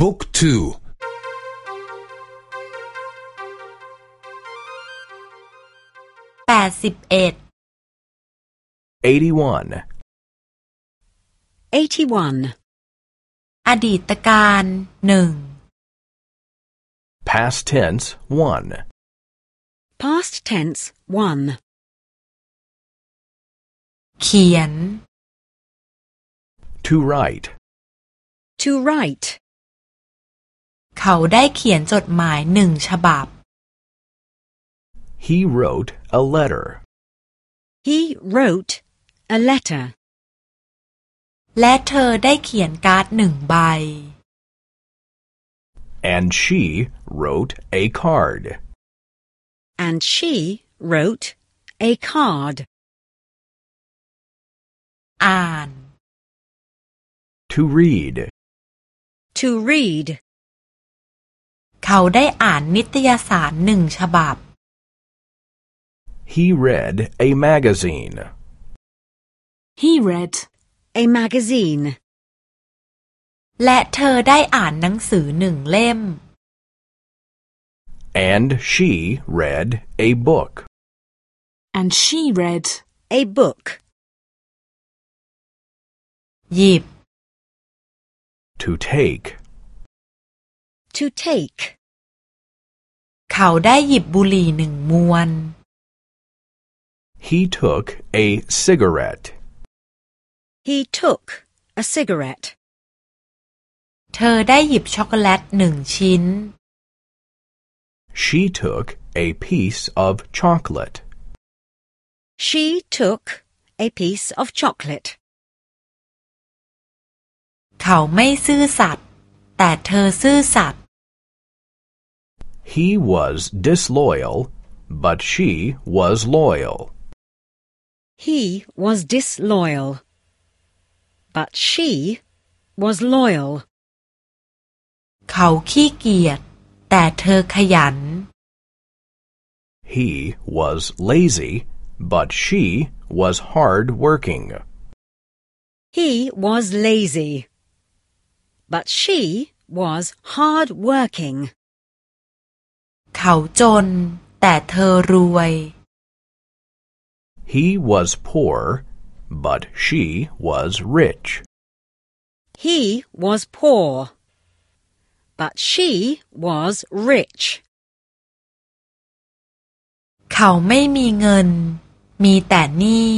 บุ๊กทู แปดสิบเอ็ด 81. 81. อดีตการหนึ่ง Past tense 1. Past tense 1. เขียน To write. To write. เขาได้เขียนจดหมายหนึ่งฉบับ He wrote a letter. He wrote a letter. และเธอได้เขียนการ์ดหนึ่งใบ And she wrote a card. And she wrote a card. อ่าน To read. To read. เขาได้อ่านนิตยสารหนึ่งฉบับ He read a magazine. He read A magazine. และเธอได้อ่านหนังสือหนึ่งเล่ม And she read a book. and she read A book. หยิบ To take. To take. เขาได้หยิบบุหรี่หนึ่งมวน He took a cigarette. He took a cigarette. เธอได้หยิบช็อกโกแลตหนึ่งชิ้น She took a piece of chocolate. She took a piece of chocolate. เขาไม่ซื่อสัตย์แต่เธอซื่อสัตย์ He was disloyal, but she was loyal. He was disloyal. But she was loyal. เขาขี้เกียจแต่เธอขยัน He was lazy, but she was hard working. He was lazy. But she was hard working. เขาจนแต่เธอรวย He was poor, but she was rich. He was poor. But she was rich. เขาไม่มีเงิน มีแต่หนี้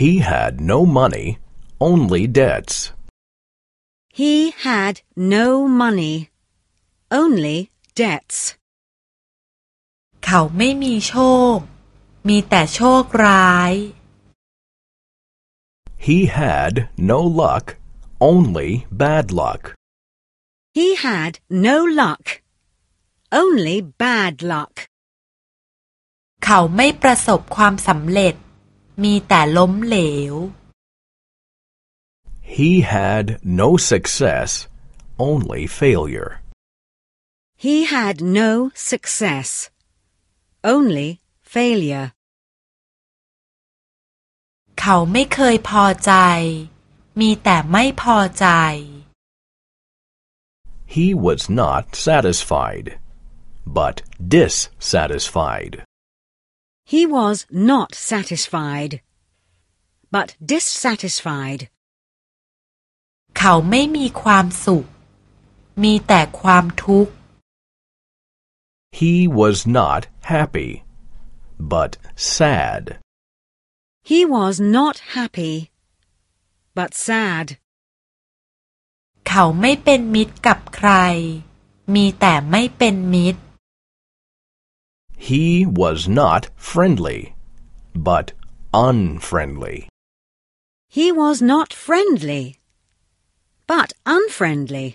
He had no money, only debts. He had no money, only debts. เขาไม่มีโชค มีแต่โชคร้าย He had no luck, only bad luck. He had no luck, only bad luck. เขาไม่ประสบความสำเร็จ มีแต่ล้มเหลว He had no success, only failure. He had no success, only failure. เขาไม่เคยพอใจ มีแต่ไม่พอใจ He was not satisfied, but dissatisfied. He was not satisfied, but dissatisfied. เขาไม่มีความสุข มีแต่ความทุกข์ He was not happy, but sad. He was not happy, but sad. เขาไม่เป็นมิตรกับใคร มีแต่ไม่เป็นมิตร He was not friendly, but unfriendly. He was not friendly, but unfriendly.